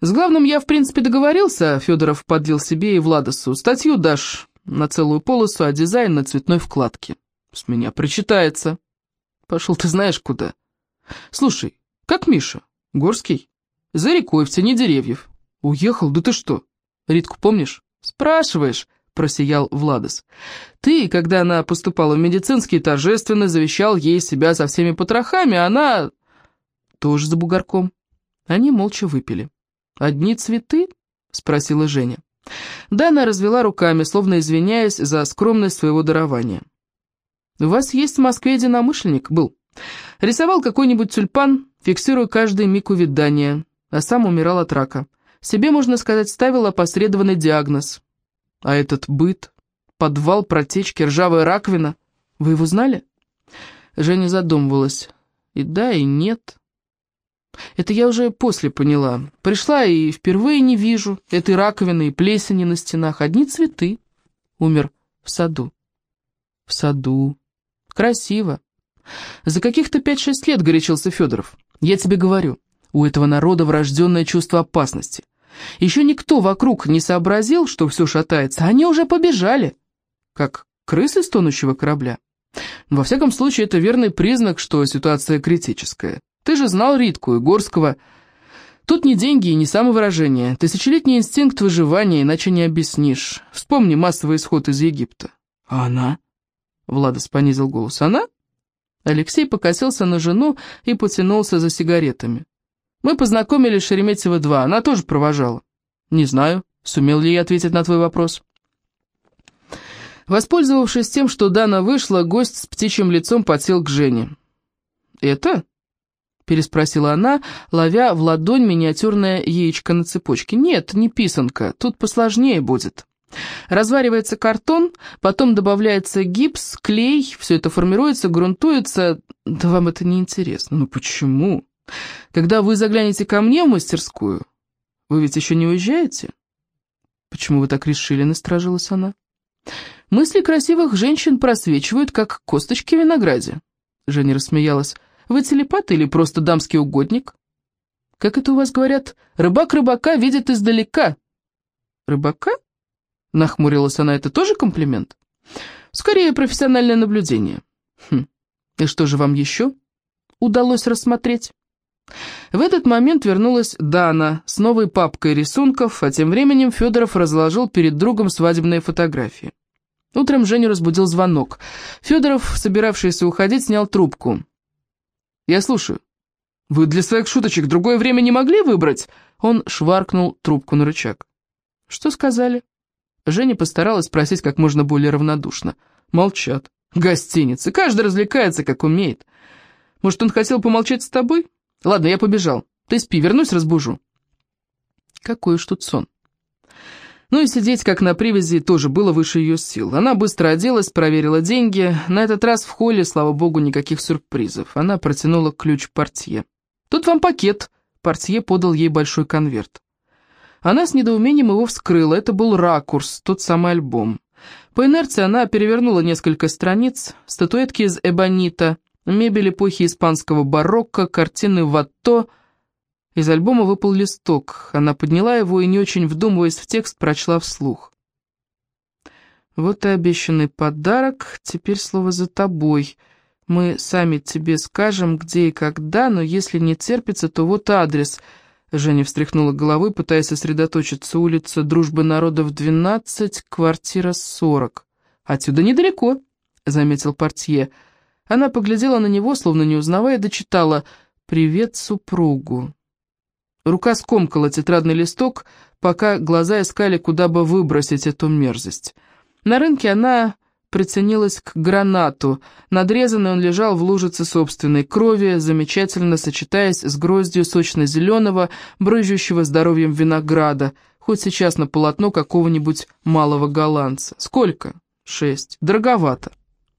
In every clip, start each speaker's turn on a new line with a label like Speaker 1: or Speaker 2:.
Speaker 1: «С главным я, в принципе, договорился», — Федоров подлил себе и Владосу. «Статью дашь на целую полосу, а дизайн на цветной вкладке. С меня прочитается». «Пошел ты знаешь куда». «Слушай, как Миша? Горский?» «За рекой, в тени деревьев». «Уехал? Да ты что? Ритку помнишь?» «Спрашиваешь?» — просиял Владос. «Ты, когда она поступала в медицинский, торжественно завещал ей себя со всеми потрохами, а она...» «Тоже за бугорком». Они молча выпили. «Одни цветы?» — спросила Женя. Да, она развела руками, словно извиняясь за скромность своего дарования. «У вас есть в Москве единомышленник?» «Был. Рисовал какой-нибудь тюльпан, фиксируя каждый миг увядания, а сам умирал от рака. Себе, можно сказать, ставил опосредованный диагноз. А этот быт, подвал, протечки, ржавая раковина, вы его знали?» Женя задумывалась. И да, и нет. Это я уже после поняла. Пришла и впервые не вижу этой раковины и плесени на стенах. Одни цветы. Умер в саду. В саду. Красиво. За каких-то пять-шесть лет горячился Федоров. Я тебе говорю, у этого народа врожденное чувство опасности. Еще никто вокруг не сообразил, что все шатается, они уже побежали. Как крысы с тонущего корабля. Во всяком случае, это верный признак, что ситуация критическая. Ты же знал Ритку и Горского. Тут не деньги и не самовыражение. Тысячелетний инстинкт выживания, иначе не объяснишь. Вспомни массовый исход из Египта. А она? Владос понизил голос. Она? Алексей покосился на жену и потянулся за сигаретами. Мы познакомились в Шереметьево-2, она тоже провожала. Не знаю, сумел ли я ответить на твой вопрос. Воспользовавшись тем, что Дана вышла, гость с птичьим лицом подсел к Жене. «Это?» Переспросила она, ловя в ладонь миниатюрное яичко на цепочке. «Нет, не писанка, тут посложнее будет». Разваривается картон, потом добавляется гипс, клей, все это формируется, грунтуется. Да вам это не интересно. Ну почему? Когда вы заглянете ко мне в мастерскую, вы ведь еще не уезжаете? Почему вы так решили, насторожилась она. Мысли красивых женщин просвечивают, как косточки в винограде. Женя рассмеялась. Вы телепат или просто дамский угодник? Как это у вас говорят? Рыбак рыбака видит издалека. Рыбака? Нахмурилась она, это тоже комплимент? Скорее, профессиональное наблюдение. Хм, и что же вам еще удалось рассмотреть? В этот момент вернулась Дана с новой папкой рисунков, а тем временем Федоров разложил перед другом свадебные фотографии. Утром Женю разбудил звонок. Федоров, собиравшийся уходить, снял трубку. «Я слушаю». «Вы для своих шуточек другое время не могли выбрать?» Он шваркнул трубку на рычаг. «Что сказали?» Женя постаралась спросить как можно более равнодушно. «Молчат. Гостиницы. Каждый развлекается, как умеет. Может, он хотел помолчать с тобой? Ладно, я побежал. Ты спи, вернусь, разбужу». Какой уж тут сон. Ну и сидеть как на привязи тоже было выше ее сил. Она быстро оделась, проверила деньги. На этот раз в холле, слава богу, никаких сюрпризов. Она протянула ключ портье. «Тут вам пакет». Портье подал ей большой конверт. Она с недоумением его вскрыла. Это был ракурс, тот самый альбом. По инерции она перевернула несколько страниц. Статуэтки из эбонита, мебель эпохи испанского барокко, картины Ватто — из альбома выпал листок. Она подняла его и, не очень вдумываясь в текст, прочла вслух. «Вот и обещанный подарок, теперь слово за тобой. Мы сами тебе скажем, где и когда, но если не терпится, то вот адрес». Женя встряхнула головой, пытаясь сосредоточиться. Улица Дружбы народов, 12, квартира 40. «Отсюда недалеко», — заметил портье. Она поглядела на него, словно не узнавая, дочитала «Привет супругу». Рука скомкала тетрадный листок, пока глаза искали, куда бы выбросить эту мерзость. На рынке она приценилась к гранату. Надрезанный он лежал в лужице собственной крови, замечательно сочетаясь с гроздью сочно-зеленого, брызжущего здоровьем винограда, хоть сейчас на полотно какого-нибудь малого голландца. Сколько? Шесть. Дороговато.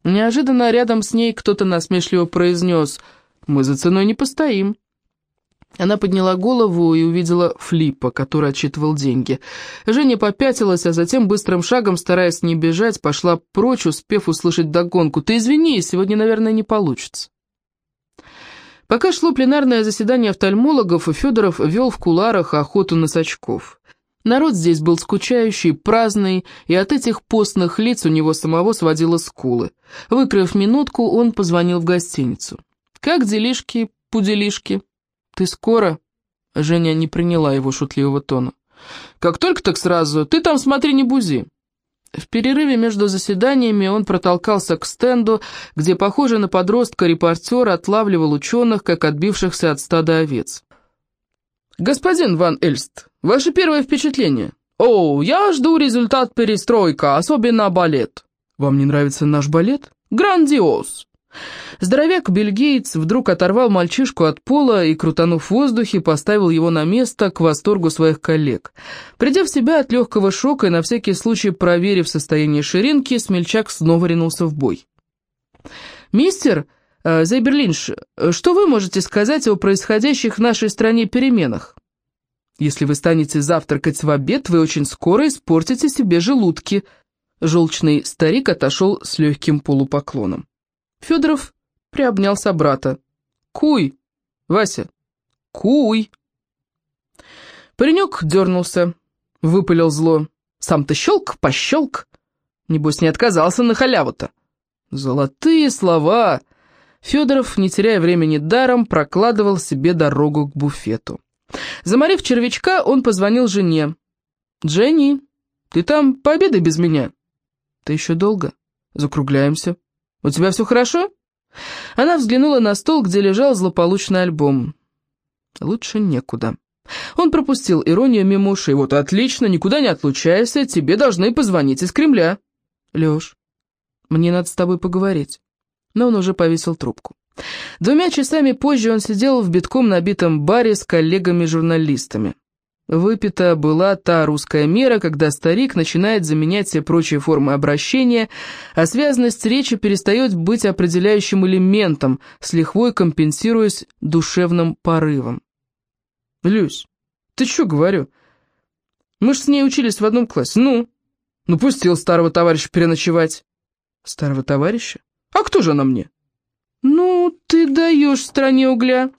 Speaker 1: Неожиданно рядом с ней кто-то насмешливо произнес «Мы за ценой не постоим». Она подняла голову и увидела Флиппа, который отчитывал деньги. Женя попятилась, а затем быстрым шагом, стараясь не бежать, пошла прочь, успев услышать догонку. «Ты извини, сегодня, наверное, не получится». Пока шло пленарное заседание офтальмологов, Федоров вел в куларах охоту на сачков. Народ здесь был скучающий, праздный, и от этих постных лиц у него самого сводило скулы. Выкрыв минутку, он позвонил в гостиницу. «Как делишки, пуделишки?» «Ты скоро?» Женя не приняла его шутливого тона. «Как только, так сразу. Ты там смотри, не бузи». В перерыве между заседаниями он протолкался к стенду, где, похоже на подростка, репортер отлавливал ученых, как отбившихся от стада овец. «Господин Ван Эльст, ваше первое впечатление?» «О, я жду результат перестройка, особенно балет». «Вам не нравится наш балет?» «Грандиоз!» Здоровяк-бельгиец вдруг оторвал мальчишку от пола и, крутанув в воздухе, поставил его на место к восторгу своих коллег. Придя в себя от легкого шока и на всякий случай проверив состояние ширинки, смельчак снова ринулся в бой. «Мистер э, Зайберлинш, что вы можете сказать о происходящих в нашей стране переменах?» «Если вы станете завтракать в обед, вы очень скоро испортите себе желудки», Желчный старик отошел с легким полупоклоном. Федоров приобнял собрата. «Куй, Вася, куй!» Паренек дернулся, выпалил зло. «Сам-то щелк, пощелк!» Небось, не отказался на халяву-то. Золотые слова! Федоров, не теряя времени даром, прокладывал себе дорогу к буфету. Заморив червячка, он позвонил жене. «Дженни, ты там пообедай без меня?» «Ты еще долго?» «Закругляемся». «У тебя все хорошо?» Она взглянула на стол, где лежал злополучный альбом. «Лучше некуда». Он пропустил иронию мимо ушей. «Вот отлично, никуда не отлучайся, тебе должны позвонить из Кремля». «Лёш, мне надо с тобой поговорить». Но он уже повесил трубку. Двумя часами позже он сидел в битком набитом баре с коллегами-журналистами. Выпита была та русская мера, когда старик начинает заменять все прочие формы обращения, а связанность речи перестает быть определяющим элементом, с лихвой компенсируясь душевным порывом. «Люсь, ты что говорю? Мы ж с ней учились в одном классе. Ну? Ну, пустил старого товарища переночевать». «Старого товарища? А кто же она мне?» «Ну, ты даешь стране угля».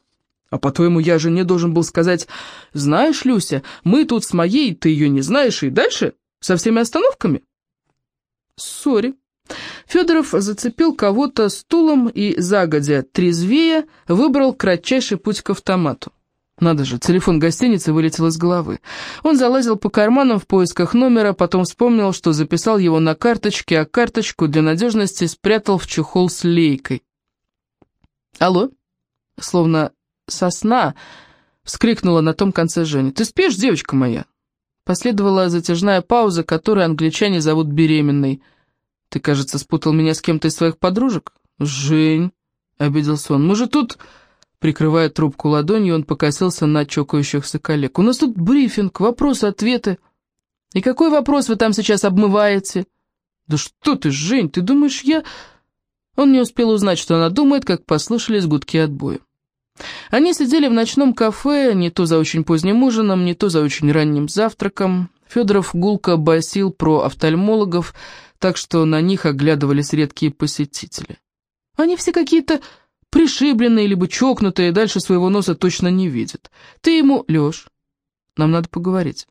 Speaker 1: А по-твоему, я жене должен был сказать, «Знаешь, Люся, мы тут с моей, ты ее не знаешь, и дальше? Со всеми остановками?» Сори. Федоров зацепил кого-то стулом и, загодя трезвее, выбрал кратчайший путь к автомату. Надо же, телефон гостиницы вылетел из головы. Он залазил по карманам в поисках номера, потом вспомнил, что записал его на карточке, а карточку для надежности спрятал в чехол с лейкой. «Алло?» Словно сосна!» — вскрикнула на том конце Женя. «Ты спишь, девочка моя?» Последовала затяжная пауза, которую англичане зовут беременной. «Ты, кажется, спутал меня с кем-то из своих подружек?» «Жень!» — обиделся он. «Мы же тут...» Прикрывая трубку ладонью, он покосился на чокающихся коллег. «У нас тут брифинг, вопросы-ответы». «И какой вопрос вы там сейчас обмываете?» «Да что ты, Жень, ты думаешь, я...» Он не успел узнать, что она думает, как послышались гудки отбоя. Они сидели в ночном кафе, не то за очень поздним ужином, не то за очень ранним завтраком. Федоров гулко басил про офтальмологов, так что на них оглядывались редкие посетители. Они все какие-то пришибленные, либо чокнутые, дальше своего носа точно не видят. Ты ему, Лёш, нам надо поговорить.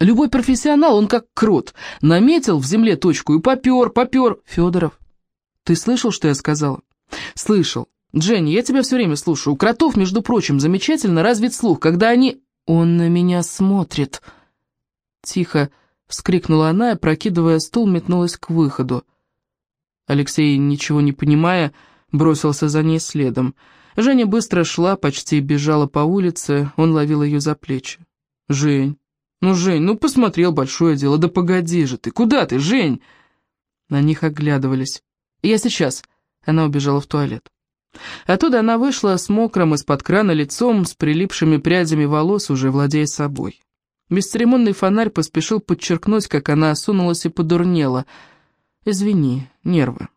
Speaker 1: Любой профессионал, он как крот, наметил в земле точку и попер, попер. Федоров, ты слышал, что я сказала? Слышал. «Дженни, я тебя все время слушаю. У кротов, между прочим, замечательно развит слух, когда они...» «Он на меня смотрит!» Тихо вскрикнула она и, прокидывая стул, метнулась к выходу. Алексей, ничего не понимая, бросился за ней следом. Женя быстро шла, почти бежала по улице, он ловил ее за плечи. «Жень, ну, Жень, ну посмотрел большое дело, да погоди же ты, куда ты, Жень?» На них оглядывались. «Я сейчас». Она убежала в туалет. Оттуда она вышла с мокрым из-под крана лицом, с прилипшими прядями волос, уже владея собой. Бесцеремонный фонарь поспешил подчеркнуть, как она осунулась и подурнела. «Извини, нервы».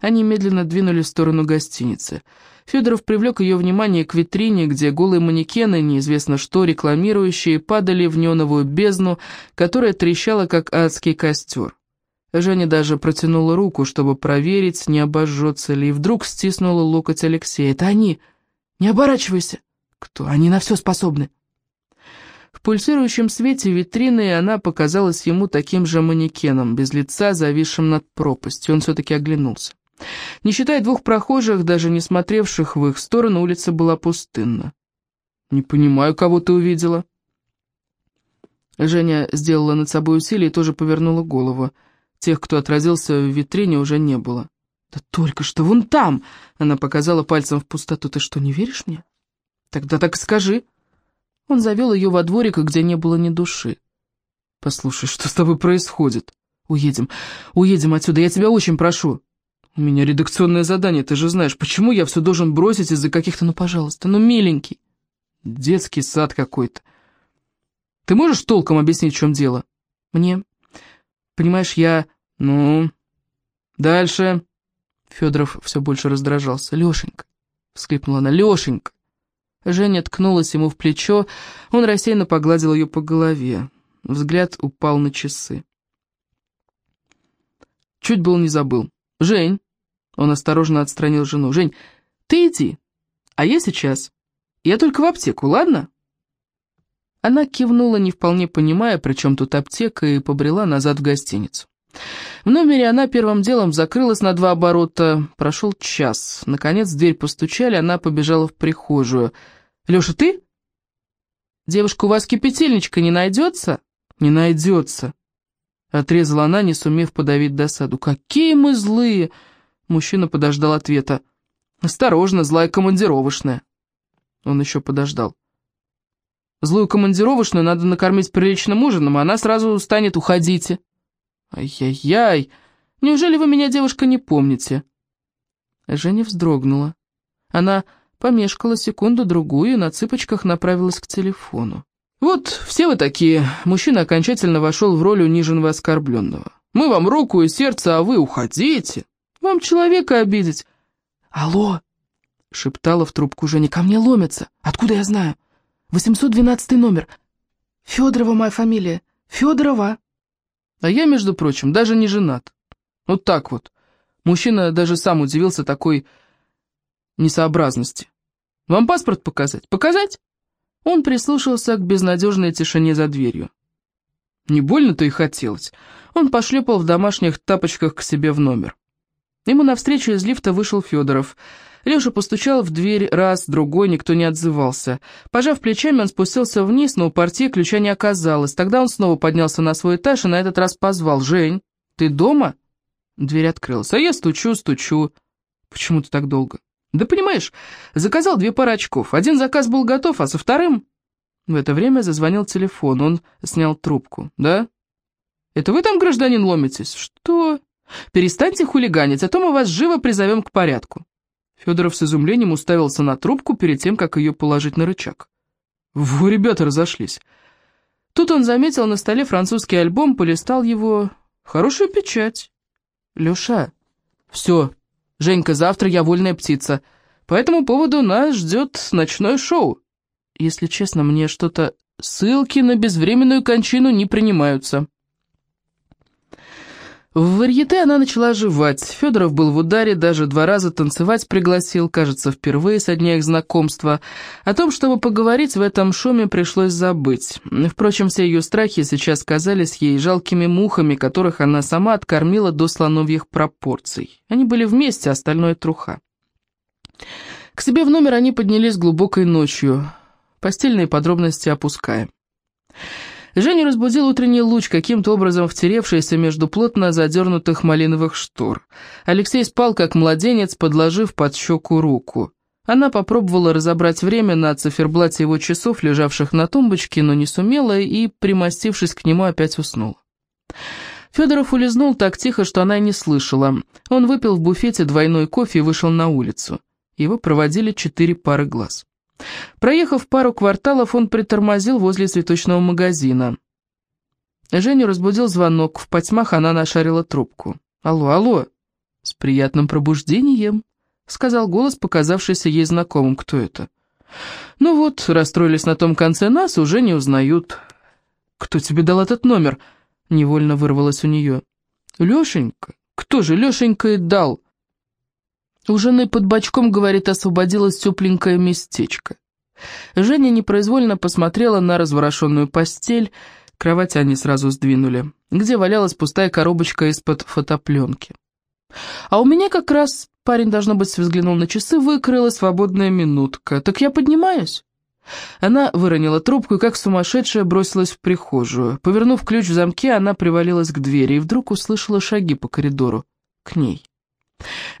Speaker 1: Они медленно двинулись в сторону гостиницы. Федоров привлек ее внимание к витрине, где голые манекены, неизвестно что, рекламирующие, падали в неоновую бездну, которая трещала, как адский костер. Женя даже протянула руку, чтобы проверить, не обожжется ли, и вдруг стиснула локоть Алексея. «Это они! Не оборачивайся!» «Кто? Они на все способны!» В пульсирующем свете витрины она показалась ему таким же манекеном, без лица, зависшим над пропастью. Он все-таки оглянулся. Не считая двух прохожих, даже не смотревших в их сторону, улица была пустынна. «Не понимаю, кого ты увидела». Женя сделала над собой усилие и тоже повернула голову. Тех, кто отразился в витрине, уже не было. «Да только что вон там!» — она показала пальцем в пустоту. «Ты что, не веришь мне?» «Тогда так скажи». Он завел ее во дворик, где не было ни души. «Послушай, что с тобой происходит? Уедем, уедем отсюда, я тебя очень прошу». «У меня редакционное задание, ты же знаешь, почему я все должен бросить из-за каких-то, ну, пожалуйста, ну, миленький». «Детский сад какой-то». «Ты можешь толком объяснить, в чем дело?» «Мне. Понимаешь, я... Ну...» «Дальше...» Федоров все больше раздражался. «Лешенька!» — всхлипнула она. «Лешенька!» Женя ткнулась ему в плечо, он рассеянно погладил ее по голове. Взгляд упал на часы. Чуть был не забыл. «Жень!» Он осторожно отстранил жену. «Жень, ты иди, а я сейчас. Я только в аптеку, ладно?» Она кивнула, не вполне понимая, при чем тут аптека, и побрела назад в гостиницу. В номере она первым делом закрылась на два оборота. Прошел час. Наконец дверь постучали, она побежала в прихожую — Леша, ты? Девушка, у вас кипятильничка не найдется? Не найдется. Отрезала она, не сумев подавить досаду. Какие мы злые! Мужчина подождал ответа. Осторожно, злая командировочная. Он еще подождал. Злую командировочную надо накормить приличным ужином, а она сразу станет «уходите». Ай-яй-яй, неужели вы меня, девушка, не помните? Женя вздрогнула. Она помешкала секунду-другую и на цыпочках направилась к телефону. «Вот, все вы такие!» Мужчина окончательно вошел в роль униженного оскорбленного. «Мы вам руку и сердце, а вы уходите! Вам человека обидеть!» «Алло!» — шептала в трубку Женя. «Ко мне ломятся! Откуда я знаю? 812 номер. Федорова моя фамилия. Федорова!» «А я, между прочим, даже не женат. Вот так вот. Мужчина даже сам удивился такой несообразности. «Вам паспорт показать? Показать?» Он прислушался к безнадежной тишине за дверью. Не больно-то и хотелось. Он пошлепал в домашних тапочках к себе в номер. Ему навстречу из лифта вышел Федоров. Леша постучал в дверь раз, другой, никто не отзывался. Пожав плечами, он спустился вниз, но у партии ключа не оказалось. Тогда он снова поднялся на свой этаж и на этот раз позвал. «Жень, ты дома?» Дверь открылась. «А я стучу, стучу. Почему ты так долго?» Да понимаешь, заказал две пары очков. Один заказ был готов, а со вторым... В это время зазвонил телефон, он снял трубку. «Да? Это вы там, гражданин, ломитесь?» «Что?» «Перестаньте хулиганить, а то мы вас живо призовем к порядку». Федоров с изумлением уставился на трубку перед тем, как ее положить на рычаг. Во, ребята разошлись. Тут он заметил на столе французский альбом, полистал его. Хорошая печать. «Леша, все, Женька, завтра я вольная птица. По этому поводу нас ждет ночное шоу. Если честно, мне что-то... Ссылки на безвременную кончину не принимаются. В варьете она начала оживать. Федоров был в ударе, даже два раза танцевать пригласил, кажется, впервые со дня их знакомства. О том, чтобы поговорить в этом шуме, пришлось забыть. Впрочем, все ее страхи сейчас казались ей жалкими мухами, которых она сама откормила до слоновьих пропорций. Они были вместе, остальное труха. К себе в номер они поднялись глубокой ночью, постельные подробности опуская. Женю разбудил утренний луч, каким-то образом втеревшийся между плотно задернутых малиновых штор. Алексей спал, как младенец, подложив под щеку руку. Она попробовала разобрать время на циферблате его часов, лежавших на тумбочке, но не сумела и, примостившись к нему, опять уснула. Федоров улизнул так тихо, что она и не слышала. Он выпил в буфете двойной кофе и вышел на улицу. Его проводили четыре пары глаз. Проехав пару кварталов, он притормозил возле цветочного магазина. Женю разбудил звонок, в потьмах она нашарила трубку. «Алло, алло!» «С приятным пробуждением!» — сказал голос, показавшийся ей знакомым. «Кто это?» «Ну вот, расстроились на том конце нас, уже не узнают». «Кто тебе дал этот номер?» — невольно вырвалось у нее. «Лешенька? Кто же Лешенька и дал?» У жены под бочком, говорит, освободилось тепленькое местечко. Женя непроизвольно посмотрела на разворошенную постель, кровать они сразу сдвинули, где валялась пустая коробочка из-под фотопленки. А у меня как раз, парень, должно быть, взглянул на часы, выкрыла свободная минутка. Так я поднимаюсь. Она выронила трубку и, как сумасшедшая, бросилась в прихожую. Повернув ключ в замке, она привалилась к двери и вдруг услышала шаги по коридору. К ней.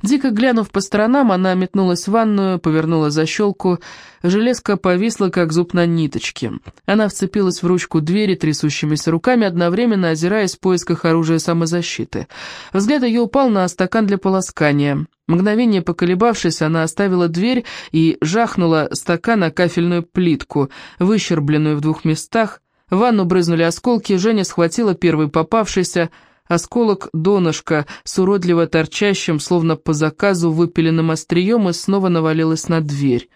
Speaker 1: Дико глянув по сторонам, она метнулась в ванную, повернула защелку. Железка повисла, как зуб на ниточке. Она вцепилась в ручку двери трясущимися руками, одновременно озираясь в поисках оружия самозащиты. Взгляд ее упал на стакан для полоскания. Мгновение поколебавшись, она оставила дверь и жахнула стакан на кафельную плитку, выщербленную в двух местах. В ванну брызнули осколки, Женя схватила первый попавшийся, Осколок донышка с уродливо торчащим, словно по заказу, выпиленным острием и снова навалилась на дверь.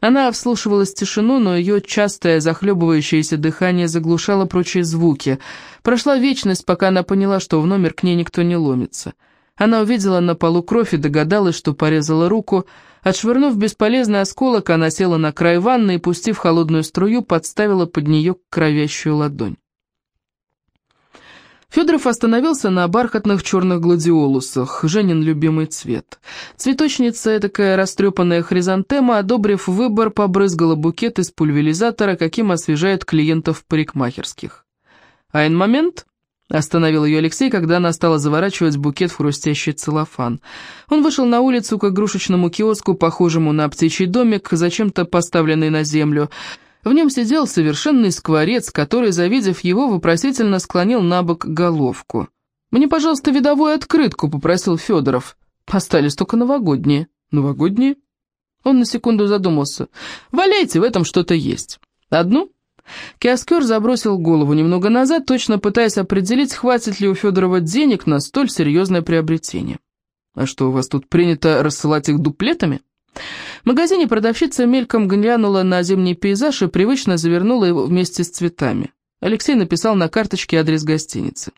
Speaker 1: Она вслушивалась в тишину, но ее частое захлебывающееся дыхание заглушало прочие звуки. Прошла вечность, пока она поняла, что в номер к ней никто не ломится. Она увидела на полу кровь и догадалась, что порезала руку. Отшвырнув бесполезный осколок, она села на край ванны и, пустив холодную струю, подставила под нее кровящую ладонь. Федоров остановился на бархатных черных гладиолусах, Женин любимый цвет. Цветочница, такая растрепанная хризантема, одобрив выбор, побрызгала букет из пульверизатора, каким освежают клиентов парикмахерских. «Айн момент?» — остановил ее Алексей, когда она стала заворачивать букет в хрустящий целлофан. Он вышел на улицу к игрушечному киоску, похожему на птичий домик, зачем-то поставленный на землю, — в нем сидел совершенный скворец, который, завидев его, вопросительно склонил на бок головку. «Мне, пожалуйста, видовую открытку», — попросил Федоров. «Остались только новогодние». «Новогодние?» Он на секунду задумался. «Валяйте, в этом что-то есть». «Одну?» Киоскер забросил голову немного назад, точно пытаясь определить, хватит ли у Федорова денег на столь серьезное приобретение. «А что, у вас тут принято рассылать их дуплетами?» Магазине продавщица мельком глянула на зимний пейзаж и привычно завернула его вместе с цветами. Алексей написал на карточке адрес гостиницы.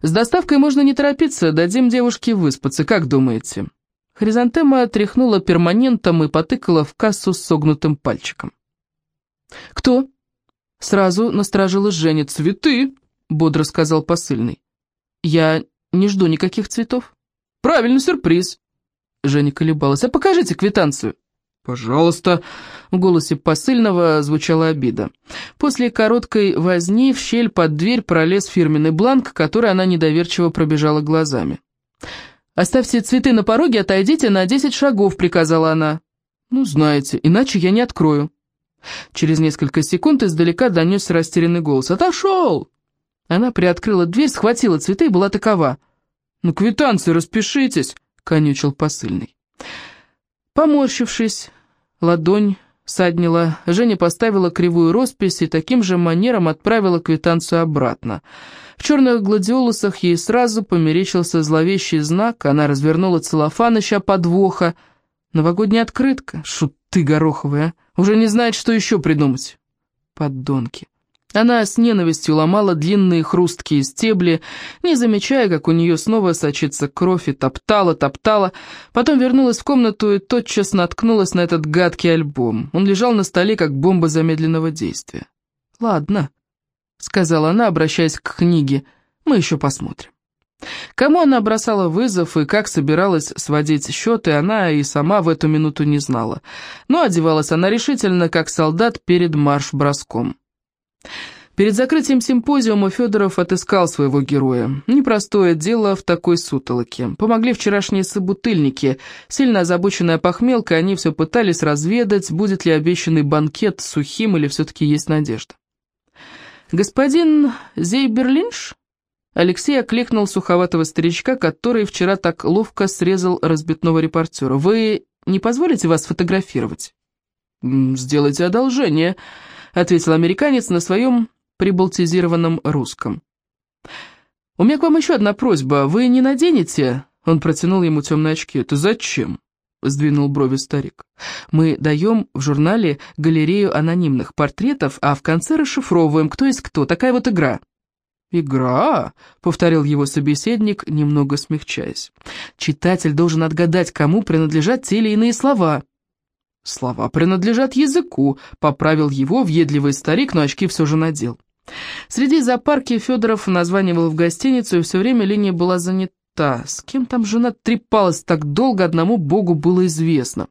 Speaker 1: «С доставкой можно не торопиться, дадим девушке выспаться, как думаете?» Хризантема тряхнула перманентом и потыкала в кассу с согнутым пальчиком. «Кто?» Сразу насторожилась Женя. «Цветы!» — бодро сказал посыльный. «Я не жду никаких цветов». «Правильно, сюрприз!» Женя колебалась. «А покажите квитанцию». «Пожалуйста». В голосе посыльного звучала обида. После короткой возни в щель под дверь пролез фирменный бланк, который она недоверчиво пробежала глазами. «Оставьте цветы на пороге, отойдите на десять шагов», — приказала она. «Ну, знаете, иначе я не открою». Через несколько секунд издалека донесся растерянный голос. «Отошел!» Она приоткрыла дверь, схватила цветы и была такова. «Ну, квитанции, распишитесь!» Конючил посыльный. Поморщившись, ладонь саднила, Женя поставила кривую роспись и таким же манером отправила квитанцию обратно. В черных гладиолусах ей сразу померещился зловещий знак, она развернула целлофан, ища подвоха. Новогодняя открытка, шуты гороховые, а? Уже не знает, что еще придумать. Поддонки. Она с ненавистью ломала длинные хрусткие стебли, не замечая, как у нее снова сочится кровь, и топтала, топтала. Потом вернулась в комнату и тотчас наткнулась на этот гадкий альбом. Он лежал на столе, как бомба замедленного действия. «Ладно», — сказала она, обращаясь к книге, — «мы еще посмотрим». Кому она бросала вызов и как собиралась сводить счеты, она и сама в эту минуту не знала. Но одевалась она решительно, как солдат перед марш-броском. Перед закрытием симпозиума Федоров отыскал своего героя. Непростое дело в такой сутолоке. Помогли вчерашние собутыльники. Сильно озабоченная похмелка, они все пытались разведать, будет ли обещанный банкет сухим или все-таки есть надежда. «Господин Зейберлинш?» Алексей окликнул суховатого старичка, который вчера так ловко срезал разбитного репортера. «Вы не позволите вас фотографировать?» «Сделайте одолжение», — ответил американец на своем прибалтизированном русском. «У меня к вам еще одна просьба. Вы не наденете?» Он протянул ему темные очки. «Это зачем?» — сдвинул брови старик. «Мы даем в журнале галерею анонимных портретов, а в конце расшифровываем, кто есть кто. Такая вот игра». «Игра», — повторил его собеседник, немного смягчаясь. «Читатель должен отгадать, кому принадлежат те или иные слова». «Слова принадлежат языку», — поправил его въедливый старик, но очки все же надел. Среди зоопарки Федоров названивал в гостиницу, и все время линия была занята. С кем там жена трепалась так долго, одному богу было известно.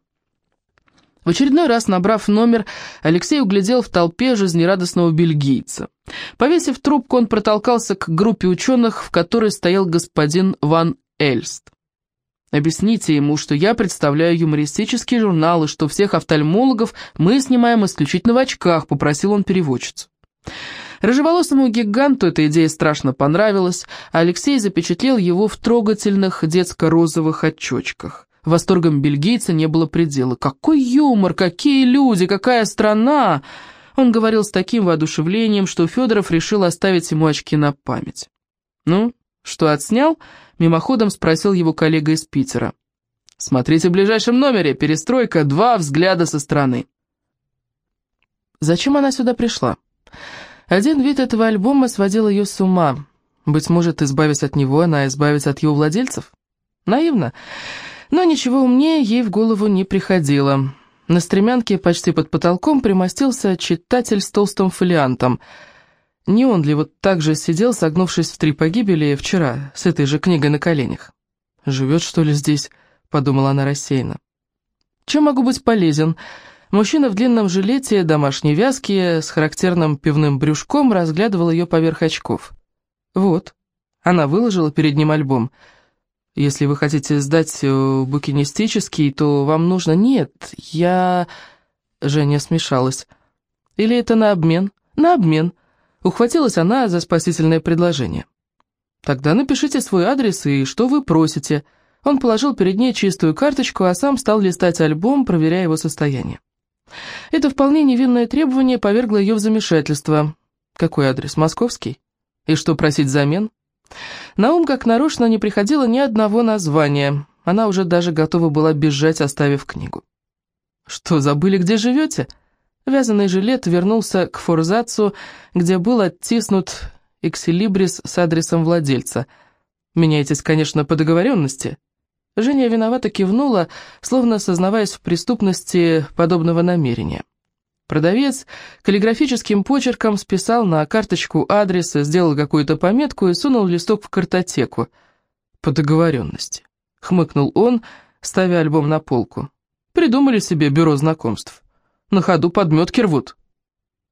Speaker 1: В очередной раз, набрав номер, Алексей углядел в толпе жизнерадостного бельгийца. Повесив трубку, он протолкался к группе ученых, в которой стоял господин Ван Эльст. «Объясните ему, что я представляю юмористические журналы, что всех офтальмологов мы снимаем исключительно в очках», — попросил он переводчицу. Рыжеволосому гиганту эта идея страшно понравилась, а Алексей запечатлел его в трогательных детско-розовых очочках. Восторгом бельгийца не было предела. «Какой юмор! Какие люди! Какая страна!» Он говорил с таким воодушевлением, что Федоров решил оставить ему очки на память. «Ну, что отснял?» — мимоходом спросил его коллега из Питера. «Смотрите в ближайшем номере. Перестройка. Два взгляда со стороны». Зачем она сюда пришла? Один вид этого альбома сводил ее с ума. Быть может, избавясь от него, она избавится от его владельцев? Наивно. Но ничего умнее ей в голову не приходило. На стремянке почти под потолком примостился читатель с толстым фолиантом. Не он ли вот так же сидел, согнувшись в три погибели вчера, с этой же книгой на коленях? «Живет, что ли, здесь?» — подумала она рассеянно. «Чем могу быть полезен?» Мужчина в длинном жилете, домашней вязке, с характерным пивным брюшком разглядывал ее поверх очков. «Вот». Она выложила перед ним альбом. «Если вы хотите сдать э, букинистический, то вам нужно...» «Нет, я...» Женя смешалась. «Или это на обмен?» «На обмен». Ухватилась она за спасительное предложение. «Тогда напишите свой адрес и что вы просите». Он положил перед ней чистую карточку, а сам стал листать альбом, проверяя его состояние. Это вполне невинное требование повергло ее в замешательство. Какой адрес? Московский? И что просить взамен? На ум, как нарочно, не приходило ни одного названия. Она уже даже готова была бежать, оставив книгу. «Что, забыли, где живете?» Вязаный жилет вернулся к форзацу, где был оттиснут эксилибрис с адресом владельца. Меняйтесь, конечно, по договоренности. Женя виновато кивнула, словно сознаваясь в преступности подобного намерения. Продавец каллиграфическим почерком списал на карточку адрес, сделал какую-то пометку и сунул листок в картотеку. «По договоренности», — хмыкнул он, ставя альбом на полку. «Придумали себе бюро знакомств. На ходу подметки рвут».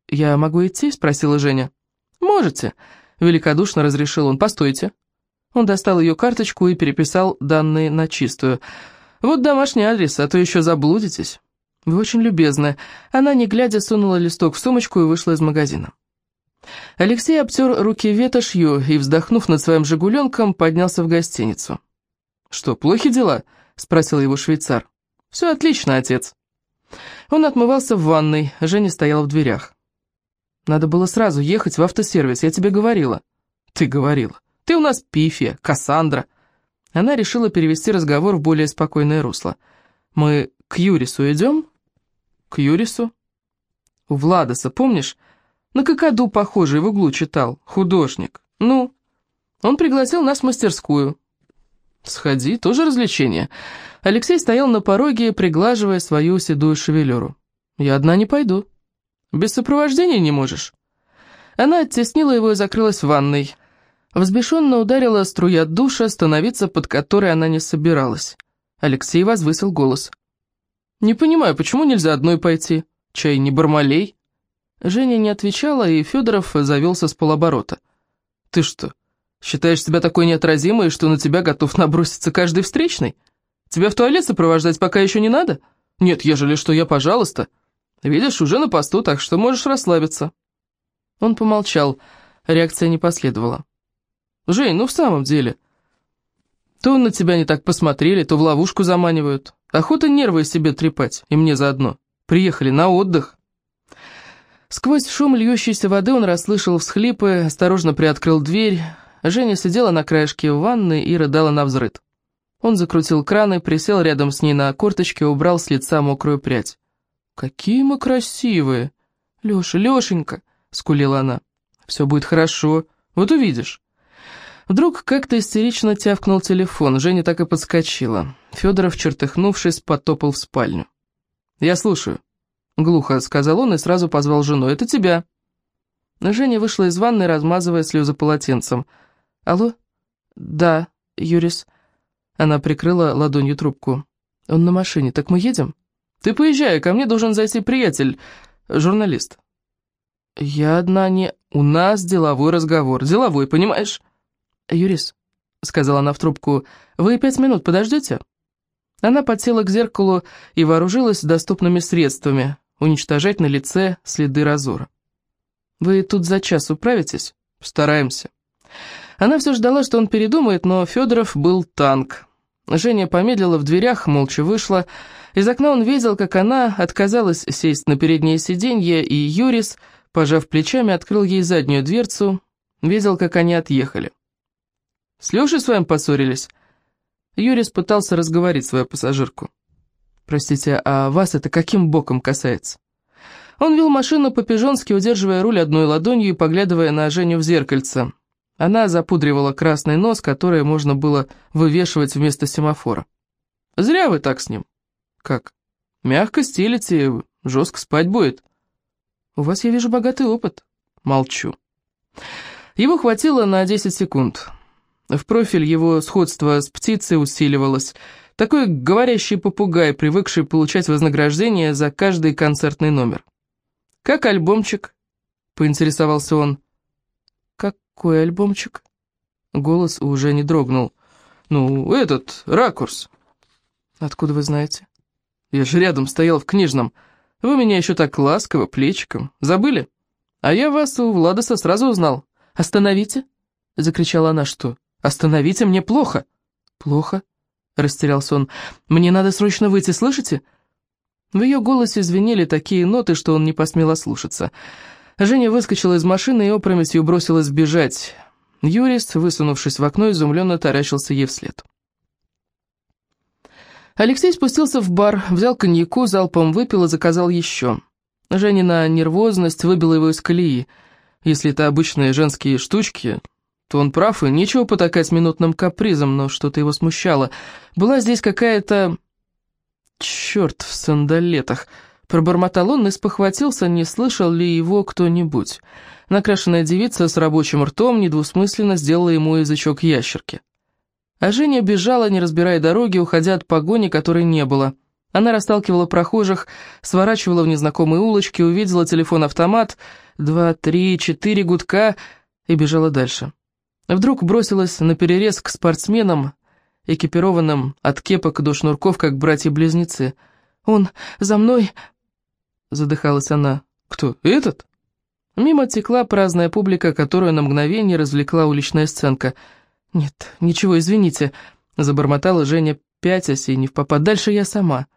Speaker 1: «Я могу идти?» — спросила Женя. «Можете», — великодушно разрешил он. «Постойте». Он достал ее карточку и переписал данные на чистую. «Вот домашний адрес, а то еще заблудитесь». «Вы очень любезны». Она, не глядя, сунула листок в сумочку и вышла из магазина. Алексей обтер руки ветошью и, вздохнув над своим «Жигуленком», поднялся в гостиницу. «Что, плохи дела?» — спросил его швейцар. «Все отлично, отец». Он отмывался в ванной, Женя стояла в дверях. «Надо было сразу ехать в автосервис, я тебе говорила». «Ты говорила». Ты у нас Пифия, Кассандра». Она решила перевести разговор в более спокойное русло. «Мы к Юрису идем?» «К Юрису?» «У Владоса, помнишь? На какаду похожий в углу читал, художник. Ну?» Он пригласил нас в мастерскую. «Сходи, тоже развлечение». Алексей стоял на пороге, приглаживая свою седую шевелюру. «Я одна не пойду». «Без сопровождения не можешь?» Она оттеснила его и закрылась в ванной. Взбешенно ударила струя душа, становиться под которой она не собиралась. Алексей возвысил голос. «Не понимаю, почему нельзя одной пойти? Чай не бармалей?» Женя не отвечала, и Федоров завелся с полоборота. «Ты что, считаешь себя такой неотразимой, что на тебя готов наброситься каждый встречный? Тебя в туалет сопровождать пока еще не надо? Нет, ежели что, я пожалуйста. Видишь, уже на посту, так что можешь расслабиться». Он помолчал, реакция не последовала. Жень, ну в самом деле. То на тебя не так посмотрели, то в ловушку заманивают. Охота нервы себе трепать, и мне заодно. Приехали на отдых. Сквозь шум льющейся воды он расслышал всхлипы, осторожно приоткрыл дверь. Женя сидела на краешке ванны и рыдала на взрыд. Он закрутил краны, присел рядом с ней на корточке, убрал с лица мокрую прядь. «Какие мы красивые!» «Леша, Лешенька!» — скулила она. «Все будет хорошо», Вот увидишь». Вдруг как-то истерично тявкнул телефон, Женя так и подскочила. Федоров, чертыхнувшись, потопал в спальню. «Я слушаю», — глухо сказал он и сразу позвал жену. «Это тебя». Женя вышла из ванной, размазывая слезы полотенцем. «Алло?» «Да, Юрис». Она прикрыла ладонью трубку. «Он на машине, так мы едем?» «Ты поезжай, ко мне должен зайти приятель, журналист». «Я одна не... У нас деловой разговор. Деловой, понимаешь?» «Юрис», — сказала она в трубку, — «вы пять минут подождете?» Она подсела к зеркалу и вооружилась доступными средствами уничтожать на лице следы разора. «Вы тут за час управитесь?» «Стараемся». Она все ждала, что он передумает, но Федоров был танк. Женя помедлила в дверях, молча вышла. Из окна он видел, как она отказалась сесть на переднее сиденье, и Юрис, пожав плечами, открыл ей заднюю дверцу. Видел, как они отъехали. «С Лешей с вами поссорились?» Юрис пытался разговорить свою пассажирку. «Простите, а вас это каким боком касается?» Он вел машину по-пижонски, удерживая руль одной ладонью и поглядывая на Женю в зеркальце. Она запудривала красный нос, который можно было вывешивать вместо семафора. «Зря вы так с ним». «Как? Мягко стелите, жестко спать будет». «У вас, я вижу, богатый опыт». «Молчу». Его хватило на 10 секунд. В профиль его сходство с птицей усиливалось. Такой говорящий попугай, привыкший получать вознаграждение за каждый концертный номер. «Как альбомчик?» — поинтересовался он. «Какой альбомчик?» Голос уже не дрогнул. «Ну, этот, ракурс». «Откуда вы знаете?» «Я же рядом стоял в книжном. Вы меня еще так ласково, плечиком. Забыли? А я вас у Владоса сразу узнал. Остановите!» — закричала она. «Что? Остановите, мне плохо!» «Плохо?» — растерялся он. «Мне надо срочно выйти, слышите?» В ее голосе звенели такие ноты, что он не посмел ослушаться. Женя выскочила из машины и опрометью бросилась бежать. Юрист, высунувшись в окно, изумленно таращился ей вслед. Алексей спустился в бар, взял коньяку, залпом выпил и заказал еще. Женина нервозность выбила его из колеи. Если это обычные женские штучки, то он прав, и нечего потакать минутным капризом, но что-то его смущало. Была здесь какая-то... Черт в сандалетах. Пробормотал он и спохватился, не слышал ли его кто-нибудь. Накрашенная девица с рабочим ртом недвусмысленно сделала ему язычок ящерки. А Женя бежала, не разбирая дороги, уходя от погони, которой не было. Она расталкивала прохожих, сворачивала в незнакомые улочки, увидела телефон-автомат, два, три, четыре гудка и бежала дальше. Вдруг бросилась на перерез к спортсменам, экипированным от кепок до шнурков, как братья-близнецы. «Он за мной!» Задыхалась она. «Кто, этот?» Мимо текла праздная публика, которую на мгновение развлекла уличная сценка. «Нет, ничего, извините», — забормотала Женя, пятясь и не в попад. «Дальше я сама».